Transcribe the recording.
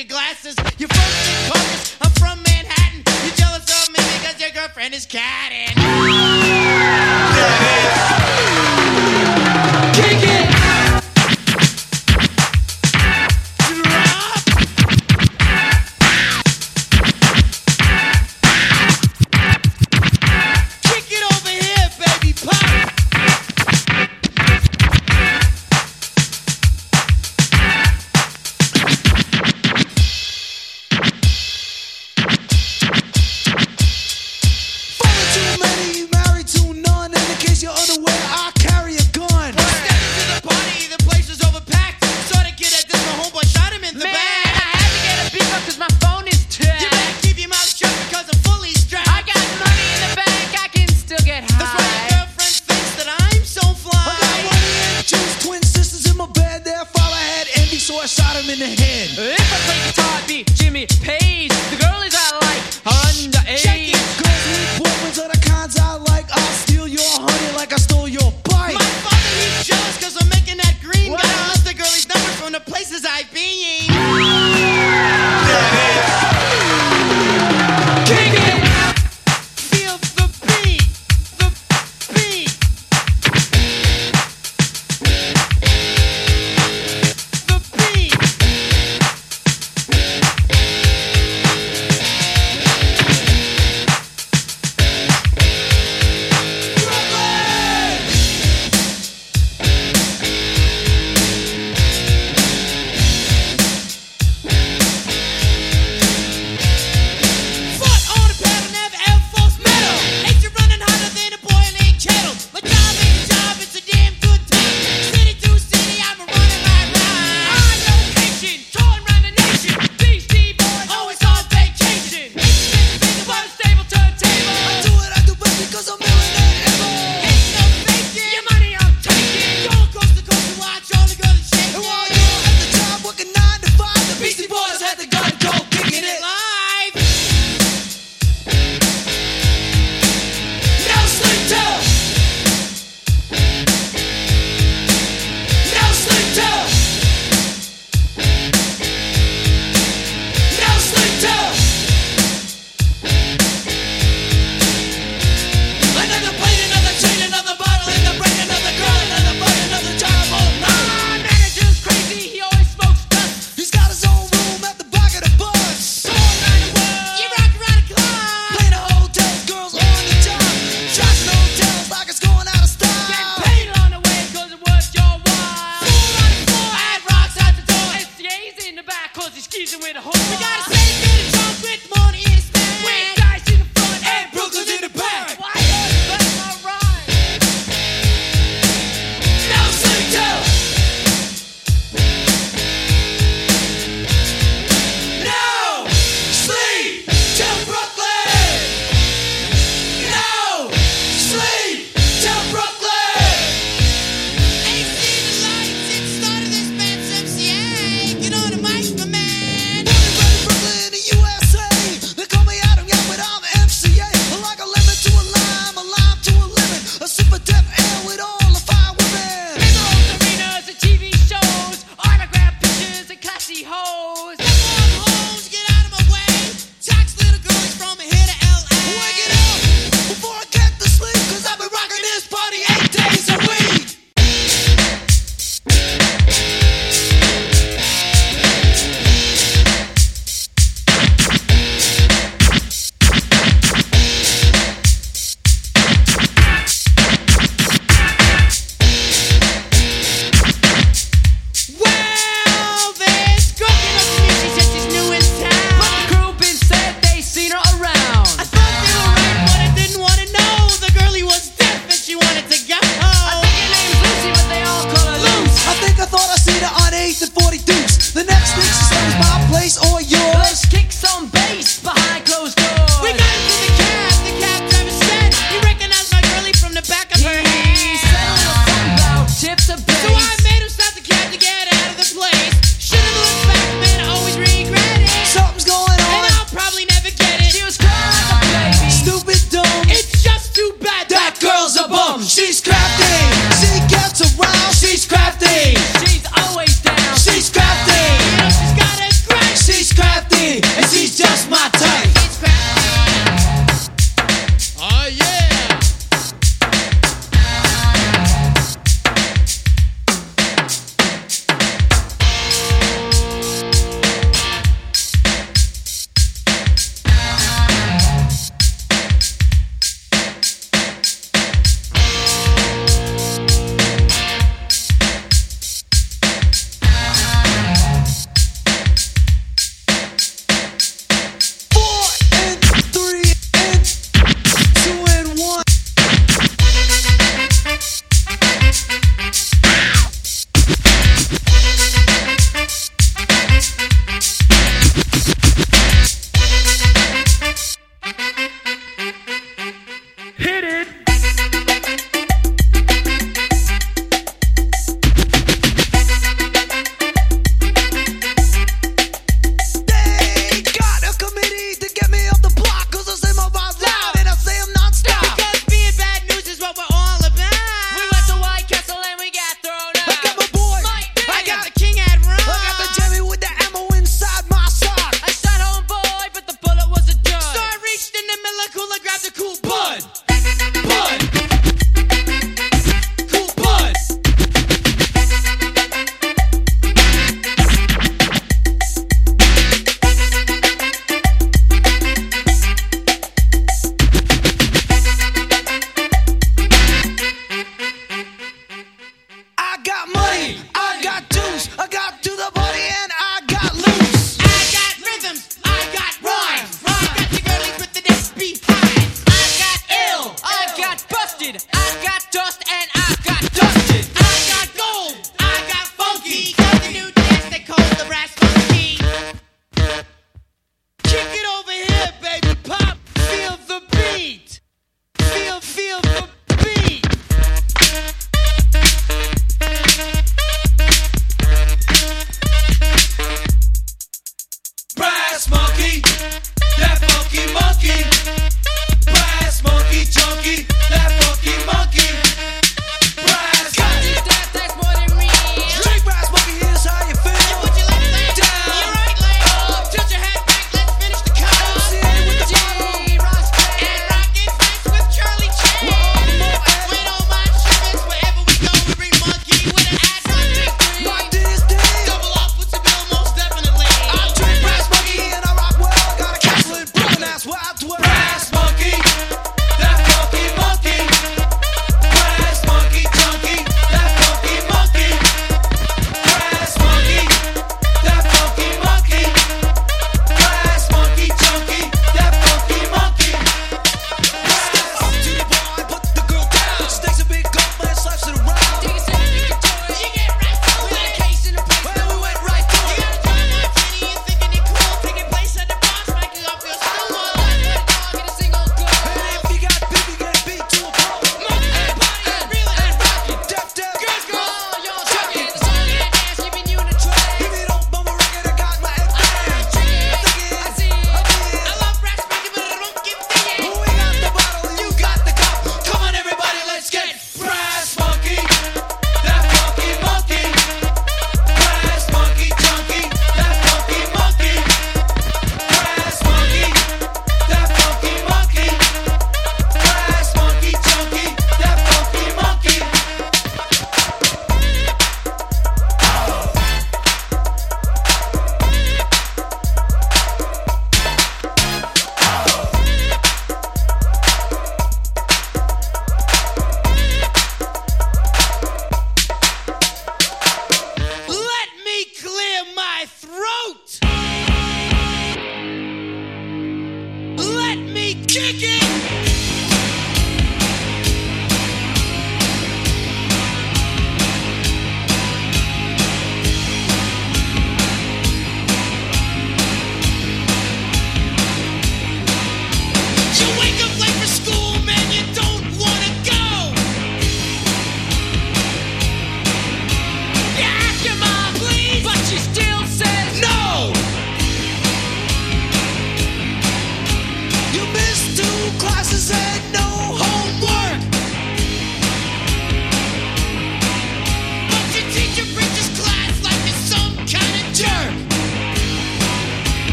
your glasses. You folks in caucus, I'm from Manhattan. You're jealous of me because your girlfriend is cat.